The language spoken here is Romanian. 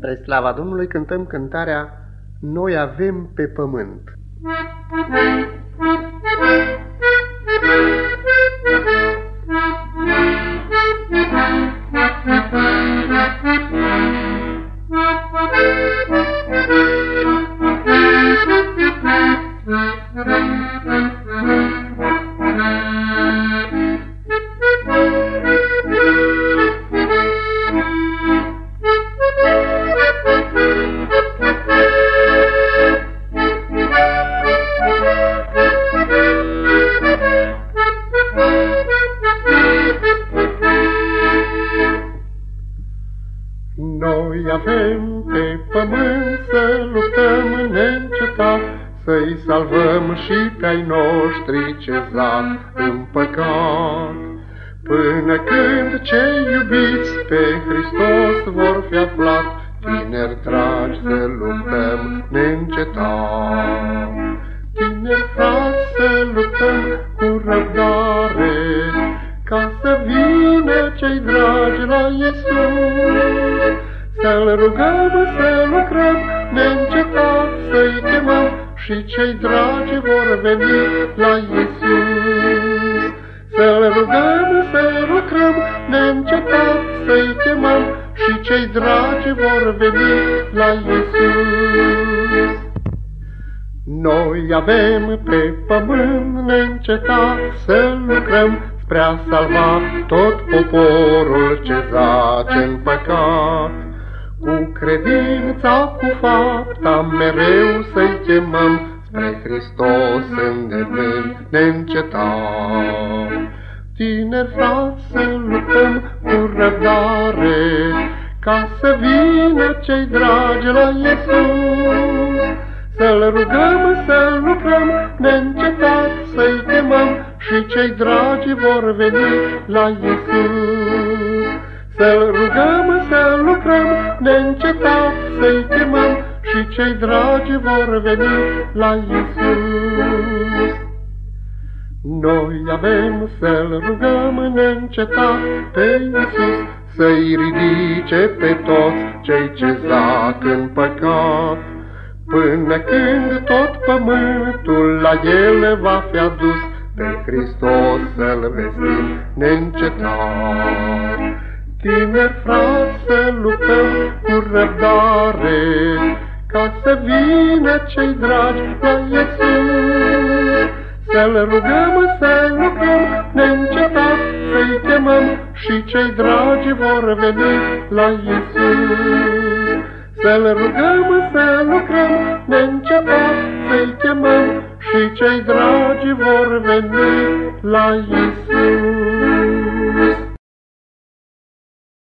Spre slava Domnului cântăm cântarea Noi avem pe pământ. Noi avem pe pământ să luptăm neîncetat, Să-i salvăm și pe-ai noștri ce zac în păcat. Până când cei iubiți pe Hristos vor fi aflat, Tineri dragi să luptăm neîncetat. Tineri frați să luptăm cu răbdare, Iisus. Să-L rugăm, să lucrăm, neîncetat să-i chemăm, Și cei dragi vor veni la Iisus. Să-L rugăm, să lucrăm, neîncetat să-i chemăm, Și cei dragi vor veni la Iisus. Noi avem pe pământ neîncetat să lucrăm, Spre a salva tot poporul ce zace în păcat. Cu credința, cu fapta, mereu să-i chemăm Spre Hristos îndemn neîncetat. Tineri frați să luptăm cu răbdare, Ca să vină cei dragi la Iisus. Să-L rugăm, să lucrăm neîncetat, să-i chemăm Și cei dragi vor veni la Iisus. Să-L rugăm, să lucrăm neîncetat, să-i chemăm Și cei dragi vor veni la Iisus. Noi avem să-L rugăm neîncetat pe Iisus, Să-i ridice pe toți cei ce zac în păcat, Până când tot pământul la El va fi adus, Pe Hristos să-L vestim neîncetat. Tineri frați să luptăm cu răbdare, Ca să vină cei dragi la Iisus. Să-L rugăm, să lucrăm neîncetat, Să-i chemăm și cei dragi vor veni la Iisus. Să-L rugăm, să lucrăm neîncetat, Să-i chemăm și cei dragi vor veni la Iisus.